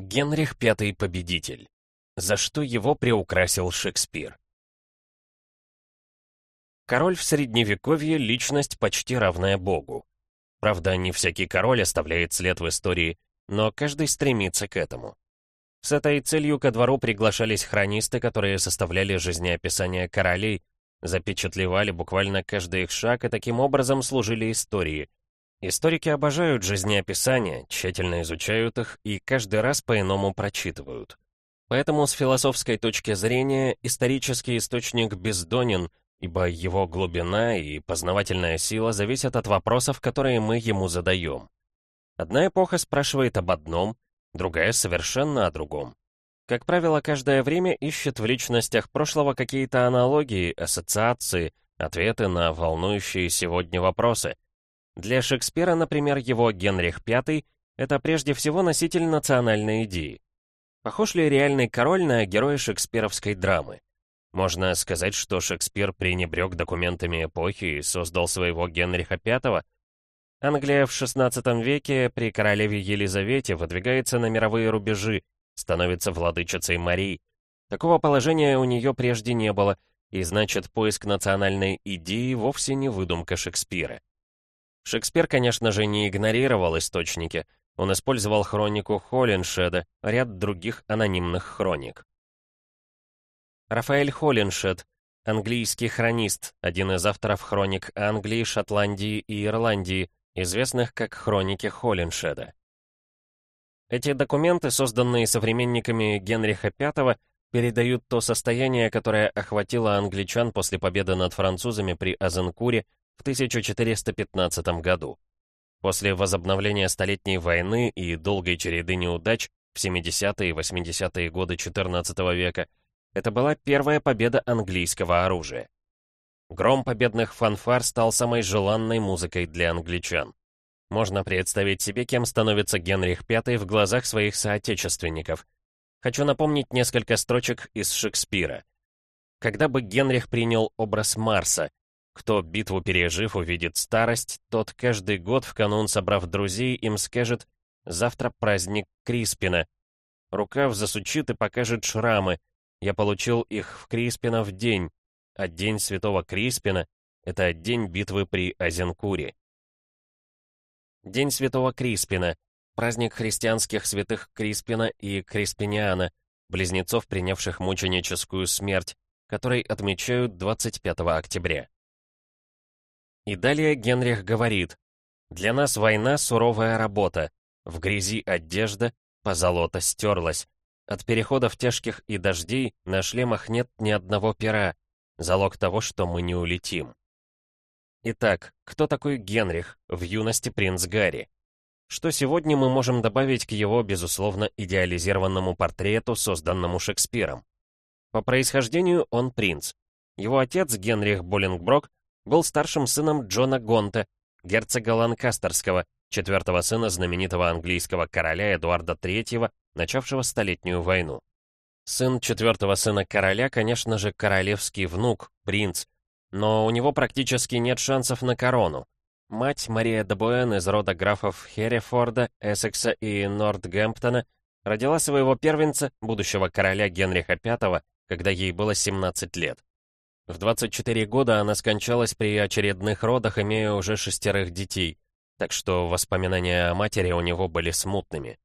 Генрих V Победитель. За что его приукрасил Шекспир? Король в Средневековье — личность почти равная Богу. Правда, не всякий король оставляет след в истории, но каждый стремится к этому. С этой целью ко двору приглашались хронисты, которые составляли жизнеописания королей, запечатлевали буквально каждый их шаг и таким образом служили истории. Историки обожают жизнеописания, тщательно изучают их и каждый раз по-иному прочитывают. Поэтому с философской точки зрения исторический источник бездонен, ибо его глубина и познавательная сила зависят от вопросов, которые мы ему задаем. Одна эпоха спрашивает об одном, другая совершенно о другом. Как правило, каждое время ищет в личностях прошлого какие-то аналогии, ассоциации, ответы на волнующие сегодня вопросы — для Шекспира, например, его Генрих V — это прежде всего носитель национальной идеи. Похож ли реальный король на героя шекспировской драмы? Можно сказать, что Шекспир пренебрег документами эпохи и создал своего Генриха V? Англия в XVI веке при королеве Елизавете выдвигается на мировые рубежи, становится владычицей Марии. Такого положения у нее прежде не было, и значит, поиск национальной идеи вовсе не выдумка Шекспира. Шекспир, конечно же, не игнорировал источники. Он использовал хронику Холлиншеда, ряд других анонимных хроник. Рафаэль Холлиншед, английский хронист, один из авторов хроник Англии, Шотландии и Ирландии, известных как хроники Холлиншеда. Эти документы, созданные современниками Генриха V, передают то состояние, которое охватило англичан после победы над французами при Азенкуре в 1415 году. После возобновления Столетней войны и долгой череды неудач в 70-е и 80-е годы XIV века это была первая победа английского оружия. Гром победных фанфар стал самой желанной музыкой для англичан. Можно представить себе, кем становится Генрих V в глазах своих соотечественников. Хочу напомнить несколько строчек из Шекспира. Когда бы Генрих принял образ Марса, кто битву пережив, увидит старость, тот каждый год в канун, собрав друзей, им скажет «Завтра праздник Криспина». Рукав засучит и покажет шрамы. Я получил их в Криспина в день, а день святого Криспина — это день битвы при Азенкуре. День святого Криспина — праздник христианских святых Криспина и Криспиниана, близнецов, принявших мученическую смерть, который отмечают 25 октября. И далее Генрих говорит, «Для нас война — суровая работа. В грязи одежда, позолота стерлась. От переходов тяжких и дождей на шлемах нет ни одного пера. Залог того, что мы не улетим». Итак, кто такой Генрих, в юности принц Гарри? Что сегодня мы можем добавить к его, безусловно, идеализированному портрету, созданному Шекспиром? По происхождению он принц. Его отец, Генрих Боллингброк, был старшим сыном Джона Гонта, герцога Ланкастерского, четвертого сына знаменитого английского короля Эдуарда III, начавшего Столетнюю войну. Сын четвертого сына короля, конечно же, королевский внук, принц, но у него практически нет шансов на корону. Мать Мария де Буэн из рода графов Херрифорда, Эссекса и Нортгемптона родила своего первенца, будущего короля Генриха V, когда ей было 17 лет. В 24 года она скончалась при очередных родах, имея уже шестерых детей, так что воспоминания о матери у него были смутными.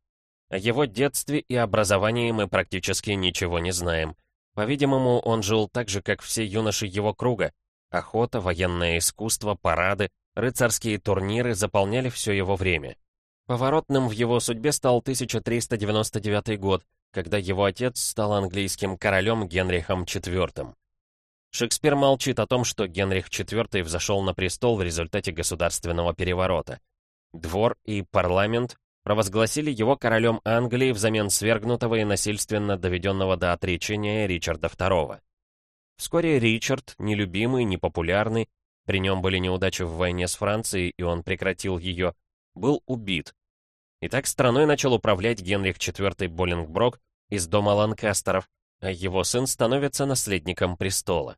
О его детстве и образовании мы практически ничего не знаем. По-видимому, он жил так же, как все юноши его круга. Охота, военное искусство, парады, рыцарские турниры заполняли все его время. Поворотным в его судьбе стал 1399 год, когда его отец стал английским королем Генрихом IV. Шекспир молчит о том, что Генрих IV взошел на престол в результате государственного переворота. Двор и парламент провозгласили его королем Англии взамен свергнутого и насильственно доведенного до отречения Ричарда II. Вскоре Ричард, нелюбимый, непопулярный, при нем были неудачи в войне с Францией, и он прекратил ее, был убит. И так страной начал управлять Генрих IV Боллингброк из дома Ланкастеров, а его сын становится наследником престола.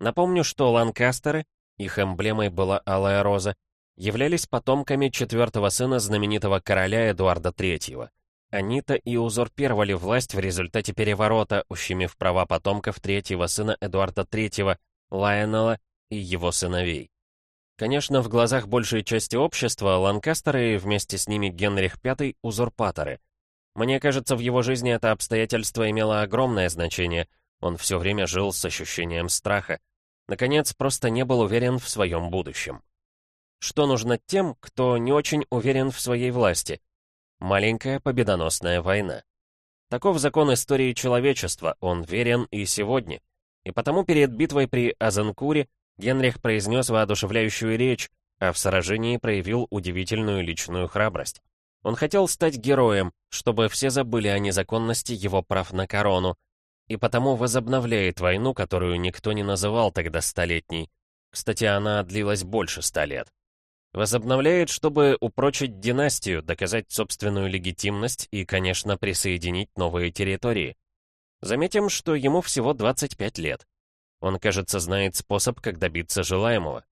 Напомню, что Ланкастеры, их эмблемой была алая роза, являлись потомками четвертого сына знаменитого короля Эдуарда III. Они-то и узурпировали власть в результате переворота, ущемив права потомков третьего сына Эдуарда III, Лайонела и его сыновей. Конечно, в глазах большей части общества Ланкастеры и вместе с ними Генрих V — узурпаторы. Мне кажется, в его жизни это обстоятельство имело огромное значение. Он все время жил с ощущением страха. Наконец, просто не был уверен в своем будущем. Что нужно тем, кто не очень уверен в своей власти? Маленькая победоносная война. Таков закон истории человечества, он верен и сегодня. И потому перед битвой при Азенкуре Генрих произнес воодушевляющую речь, а в сражении проявил удивительную личную храбрость. Он хотел стать героем, чтобы все забыли о незаконности его прав на корону, и потому возобновляет войну, которую никто не называл тогда столетней. Кстати, она длилась больше ста лет. Возобновляет, чтобы упрочить династию, доказать собственную легитимность и, конечно, присоединить новые территории. Заметим, что ему всего 25 лет. Он, кажется, знает способ, как добиться желаемого.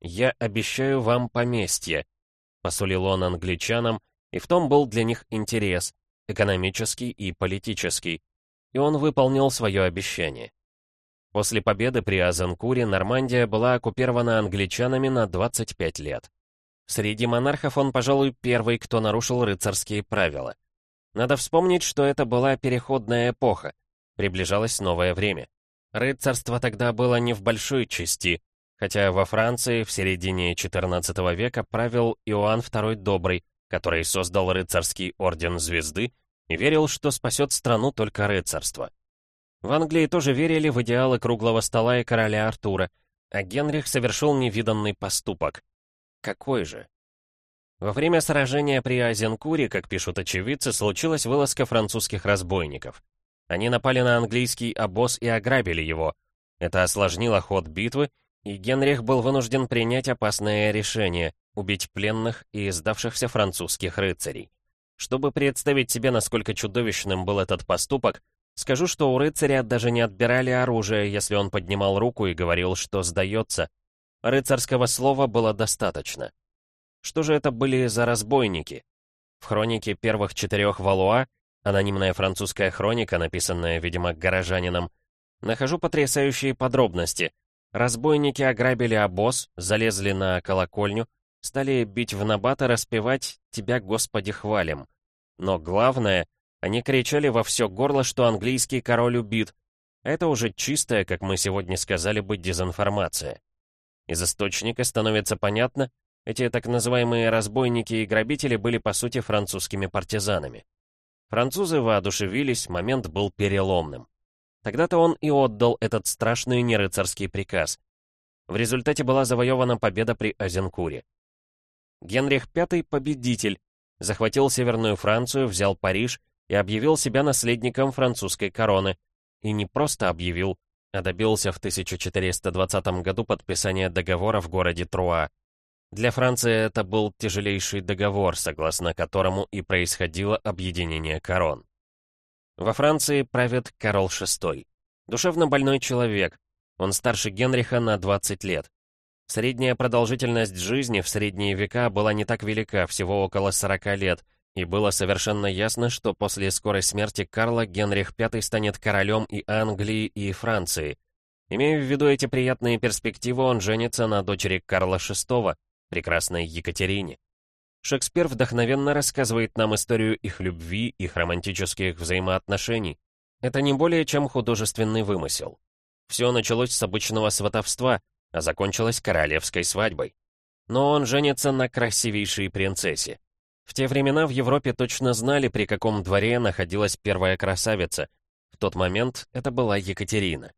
«Я обещаю вам поместье», — посулил он англичанам, и в том был для них интерес, экономический и политический, и он выполнил свое обещание. После победы при Азанкуре Нормандия была оккупирована англичанами на 25 лет. Среди монархов он, пожалуй, первый, кто нарушил рыцарские правила. Надо вспомнить, что это была переходная эпоха, приближалось новое время. Рыцарство тогда было не в большой части, хотя во Франции в середине XIV века правил Иоанн II Добрый, который создал рыцарский орден Звезды и верил, что спасет страну только рыцарство. В Англии тоже верили в идеалы круглого стола и короля Артура, а Генрих совершил невиданный поступок. Какой же? Во время сражения при Азенкуре, как пишут очевидцы, случилась вылазка французских разбойников. Они напали на английский обоз и ограбили его. Это осложнило ход битвы, и Генрих был вынужден принять опасное решение — убить пленных и сдавшихся французских рыцарей. Чтобы представить себе, насколько чудовищным был этот поступок, Скажу, что у рыцаря даже не отбирали оружие, если он поднимал руку и говорил, что сдается. Рыцарского слова было достаточно. Что же это были за разбойники? В хронике первых четырех Валуа, анонимная французская хроника, написанная, видимо, горожанином, нахожу потрясающие подробности. Разбойники ограбили обоз, залезли на колокольню, стали бить в набат и распевать «Тебя, Господи, хвалим». Но главное — они кричали во все горло, что английский король убит. Это уже чистая, как мы сегодня сказали бы, дезинформация. Из источника становится понятно, эти так называемые разбойники и грабители были по сути французскими партизанами. Французы воодушевились, момент был переломным. Тогда-то он и отдал этот страшный нерыцарский приказ. В результате была завоевана победа при Азенкуре. Генрих V — победитель, захватил Северную Францию, взял Париж и объявил себя наследником французской короны. И не просто объявил, а добился в 1420 году подписания договора в городе Труа. Для Франции это был тяжелейший договор, согласно которому и происходило объединение корон. Во Франции правит Карл VI. Душевно больной человек. Он старше Генриха на 20 лет. Средняя продолжительность жизни в средние века была не так велика, всего около 40 лет – и было совершенно ясно, что после скорой смерти Карла Генрих V станет королем и Англии, и Франции. Имея в виду эти приятные перспективы, он женится на дочери Карла VI, прекрасной Екатерине. Шекспир вдохновенно рассказывает нам историю их любви, их романтических взаимоотношений. Это не более чем художественный вымысел. Все началось с обычного сватовства, а закончилось королевской свадьбой. Но он женится на красивейшей принцессе. В те времена в Европе точно знали, при каком дворе находилась первая красавица. В тот момент это была Екатерина.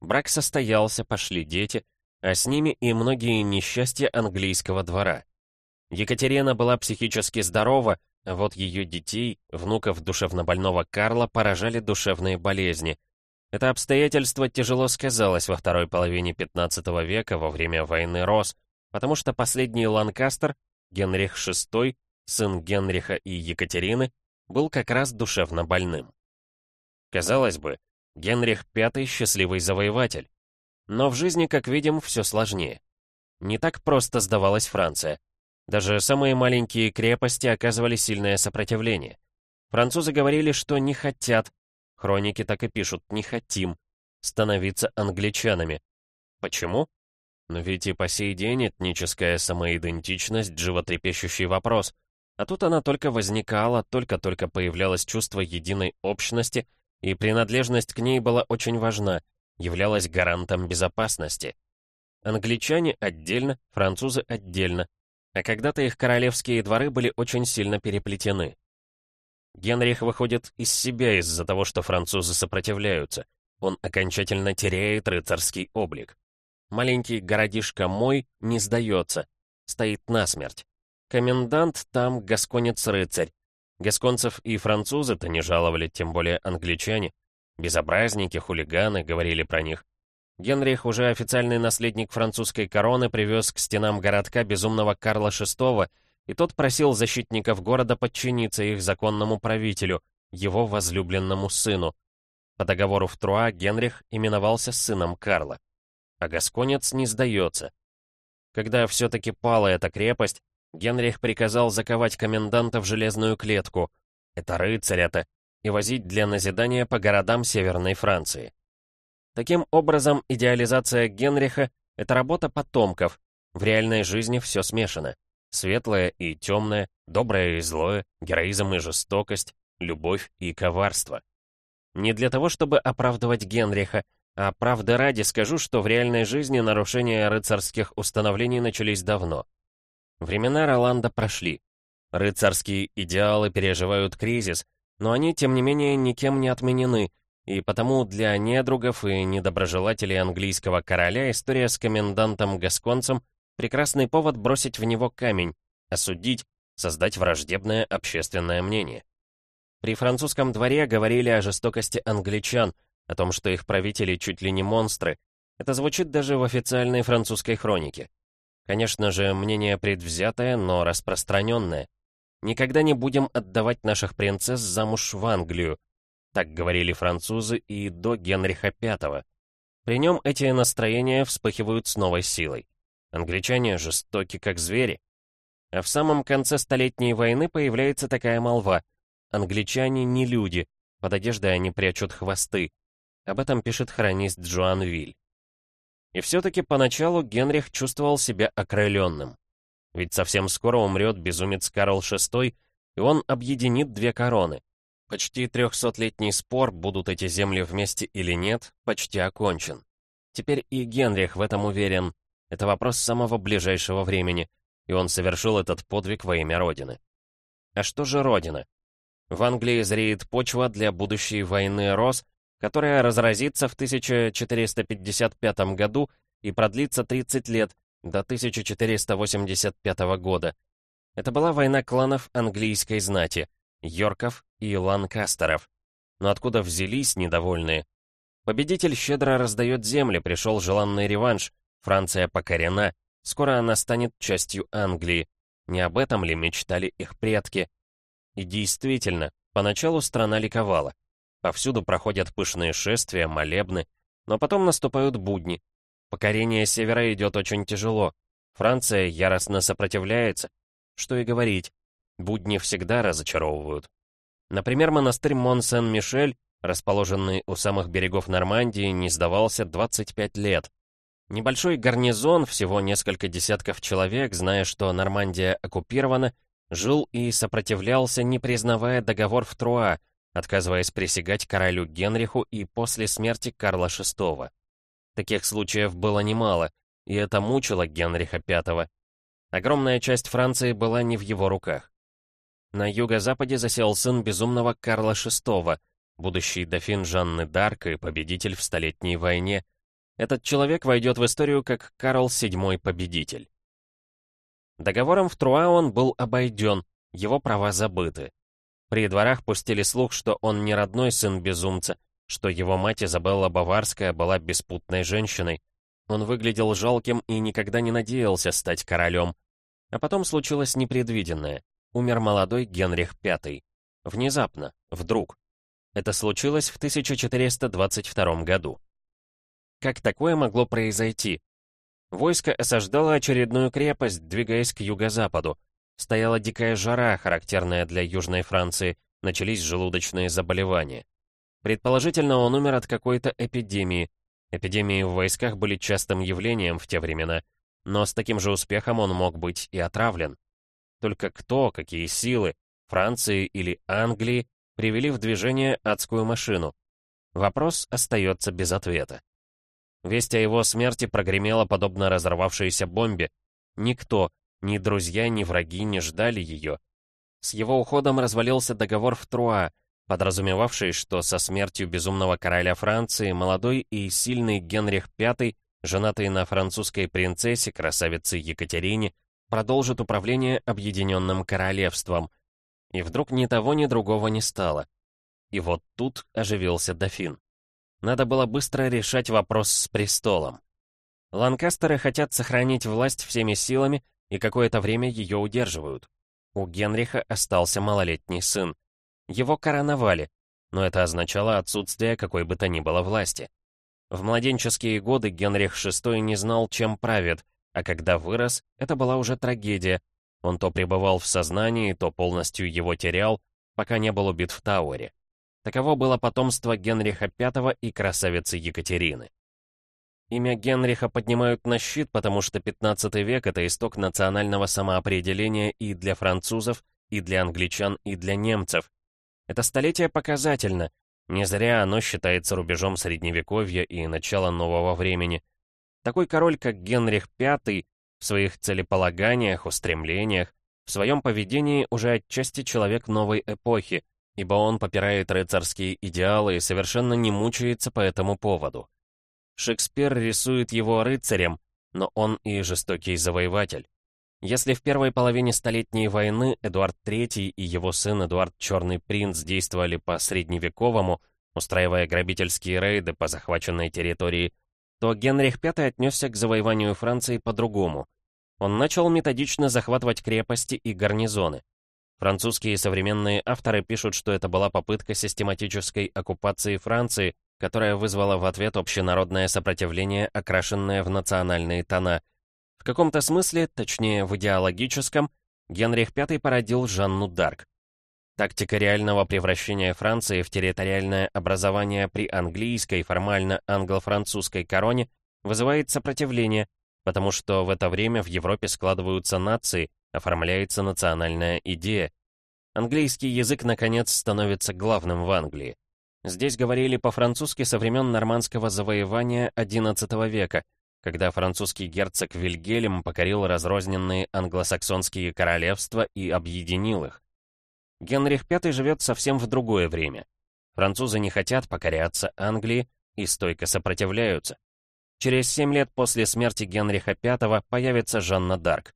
Брак состоялся, пошли дети, а с ними и многие несчастья английского двора. Екатерина была психически здорова, а вот ее детей, внуков душевнобольного Карла, поражали душевные болезни. Это обстоятельство тяжело сказалось во второй половине 15 века во время войны Рос, потому что последний Ланкастер, Генрих VI, сын Генриха и Екатерины, был как раз душевно больным. Казалось бы, Генрих V — счастливый завоеватель. Но в жизни, как видим, все сложнее. Не так просто сдавалась Франция. Даже самые маленькие крепости оказывали сильное сопротивление. Французы говорили, что не хотят, хроники так и пишут, не хотим, становиться англичанами. Почему? Но ведь и по сей день этническая самоидентичность — животрепещущий вопрос. А тут она только возникала, только-только появлялось чувство единой общности, и принадлежность к ней была очень важна, являлась гарантом безопасности. Англичане отдельно, французы отдельно, а когда-то их королевские дворы были очень сильно переплетены. Генрих выходит из себя из-за того, что французы сопротивляются. Он окончательно теряет рыцарский облик. Маленький городишко мой не сдается, стоит насмерть. Комендант там гасконец-рыцарь. Гасконцев и французы-то не жаловали, тем более англичане. Безобразники, хулиганы, говорили про них. Генрих, уже официальный наследник французской короны, привез к стенам городка безумного Карла VI, и тот просил защитников города подчиниться их законному правителю, его возлюбленному сыну. По договору в Труа Генрих именовался сыном Карла а Гасконец не сдается. Когда все-таки пала эта крепость, Генрих приказал заковать коменданта в железную клетку, это рыцарь это, и возить для назидания по городам Северной Франции. Таким образом, идеализация Генриха — это работа потомков, в реальной жизни все смешано. Светлое и темное, доброе и злое, героизм и жестокость, любовь и коварство. Не для того, чтобы оправдывать Генриха, а правда ради скажу, что в реальной жизни нарушения рыцарских установлений начались давно. Времена Роланда прошли. Рыцарские идеалы переживают кризис, но они, тем не менее, никем не отменены, и потому для недругов и недоброжелателей английского короля история с комендантом-гасконцем — прекрасный повод бросить в него камень, осудить, создать враждебное общественное мнение. При французском дворе говорили о жестокости англичан — о том, что их правители чуть ли не монстры. Это звучит даже в официальной французской хронике. Конечно же, мнение предвзятое, но распространенное. Никогда не будем отдавать наших принцесс замуж в Англию. Так говорили французы и до Генриха V. При нем эти настроения вспыхивают с новой силой. Англичане жестоки, как звери. А в самом конце Столетней войны появляется такая молва. Англичане не люди, под одеждой они прячут хвосты. Об этом пишет хронист Джоан Виль. И все-таки поначалу Генрих чувствовал себя окрыленным. Ведь совсем скоро умрет безумец Карл VI, и он объединит две короны. Почти трехсотлетний спор, будут эти земли вместе или нет, почти окончен. Теперь и Генрих в этом уверен. Это вопрос самого ближайшего времени, и он совершил этот подвиг во имя Родины. А что же Родина? В Англии зреет почва для будущей войны Рос, которая разразится в 1455 году и продлится 30 лет, до 1485 года. Это была война кланов английской знати, Йорков и Ланкастеров. Но откуда взялись недовольные? Победитель щедро раздает земли, пришел желанный реванш. Франция покорена, скоро она станет частью Англии. Не об этом ли мечтали их предки? И действительно, поначалу страна ликовала. Повсюду проходят пышные шествия, молебны, но потом наступают будни. Покорение севера идет очень тяжело. Франция яростно сопротивляется. Что и говорить, будни всегда разочаровывают. Например, монастырь Мон-Сен-Мишель, расположенный у самых берегов Нормандии, не сдавался 25 лет. Небольшой гарнизон, всего несколько десятков человек, зная, что Нормандия оккупирована, жил и сопротивлялся, не признавая договор в Труа, отказываясь присягать королю Генриху и после смерти Карла VI. Таких случаев было немало, и это мучило Генриха V. Огромная часть Франции была не в его руках. На юго-западе засел сын безумного Карла VI, будущий дофин Жанны Д'Арк и победитель в Столетней войне. Этот человек войдет в историю как Карл VII Победитель. Договором в Труа он был обойден, его права забыты. При дворах пустили слух, что он не родной сын безумца, что его мать Изабелла Баварская была беспутной женщиной. Он выглядел жалким и никогда не надеялся стать королем. А потом случилось непредвиденное. Умер молодой Генрих V. Внезапно, вдруг. Это случилось в 1422 году. Как такое могло произойти? Войско осаждало очередную крепость, двигаясь к юго-западу. Стояла дикая жара, характерная для Южной Франции, начались желудочные заболевания. Предположительно, он умер от какой-то эпидемии. Эпидемии в войсках были частым явлением в те времена, но с таким же успехом он мог быть и отравлен. Только кто, какие силы, Франции или Англии, привели в движение адскую машину? Вопрос остается без ответа. Весть о его смерти прогремела подобно разорвавшейся бомбе. Никто, ни друзья, ни враги не ждали ее. С его уходом развалился договор в Труа, подразумевавший, что со смертью безумного короля Франции молодой и сильный Генрих V, женатый на французской принцессе, красавице Екатерине, продолжит управление Объединенным Королевством. И вдруг ни того, ни другого не стало. И вот тут оживился дофин. Надо было быстро решать вопрос с престолом. Ланкастеры хотят сохранить власть всеми силами и какое-то время ее удерживают. У Генриха остался малолетний сын. Его короновали, но это означало отсутствие какой бы то ни было власти. В младенческие годы Генрих VI не знал, чем правит, а когда вырос, это была уже трагедия. Он то пребывал в сознании, то полностью его терял, пока не был убит в Тауэре. Таково было потомство Генриха V и красавицы Екатерины. Имя Генриха поднимают на щит, потому что 15 век — это исток национального самоопределения и для французов, и для англичан, и для немцев. Это столетие показательно. Не зря оно считается рубежом Средневековья и начала нового времени. Такой король, как Генрих V, в своих целеполаганиях, устремлениях, в своем поведении уже отчасти человек новой эпохи, ибо он попирает рыцарские идеалы и совершенно не мучается по этому поводу. Шекспир рисует его рыцарем, но он и жестокий завоеватель. Если в первой половине Столетней войны Эдуард III и его сын Эдуард Черный Принц действовали по средневековому, устраивая грабительские рейды по захваченной территории, то Генрих V отнесся к завоеванию Франции по-другому. Он начал методично захватывать крепости и гарнизоны. Французские современные авторы пишут, что это была попытка систематической оккупации Франции, которая вызвала в ответ общенародное сопротивление, окрашенное в национальные тона. В каком-то смысле, точнее в идеологическом, Генрих V породил Жанну Дарк. Тактика реального превращения Франции в территориальное образование при английской, формально англо-французской короне вызывает сопротивление, потому что в это время в Европе складываются нации, оформляется национальная идея. Английский язык, наконец, становится главным в Англии. Здесь говорили по-французски со времен нормандского завоевания XI века, когда французский герцог Вильгельм покорил разрозненные англосаксонские королевства и объединил их. Генрих V живет совсем в другое время. Французы не хотят покоряться Англии и стойко сопротивляются. Через семь лет после смерти Генриха V появится Жанна Дарк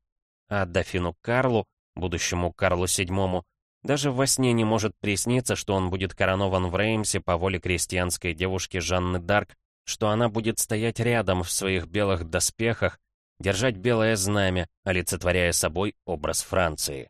а дофину Карлу, будущему Карлу VII, даже во сне не может присниться, что он будет коронован в Реймсе по воле крестьянской девушки Жанны Дарк, что она будет стоять рядом в своих белых доспехах, держать белое знамя, олицетворяя собой образ Франции.